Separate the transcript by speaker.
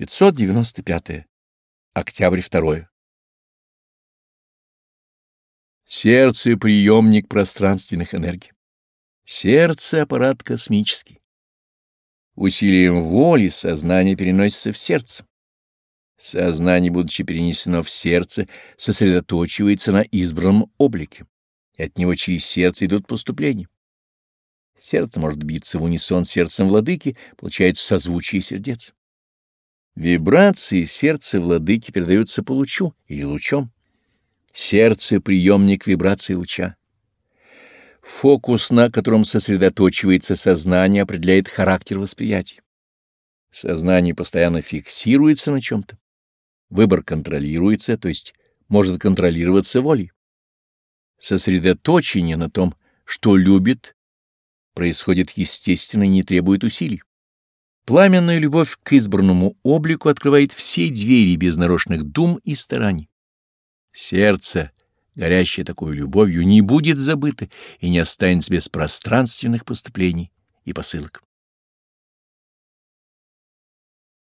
Speaker 1: 595. Октябрь 2. Сердце — приемник пространственных энергий. Сердце — аппарат космический. Усилием воли сознание переносится в сердце. Сознание, будучи перенесено в сердце, сосредоточивается на избранном облике, от него через сердце идут поступления. Сердце может биться в унисон с сердцем владыки, получается созвучие сердец. Вибрации сердца владыки передаются по лучу или лучом. Сердце — приемник вибрации луча. Фокус, на котором сосредоточивается сознание, определяет характер восприятия. Сознание постоянно фиксируется на чем-то. Выбор контролируется, то есть может контролироваться волей. Сосредоточение на том, что любит, происходит естественно и не требует усилий. Пламенная любовь к избранному облику открывает все двери без нарочных дум и стараний. Сердце, горящее такой любовью, не будет забыто и не останется без пространственных поступлений и посылок.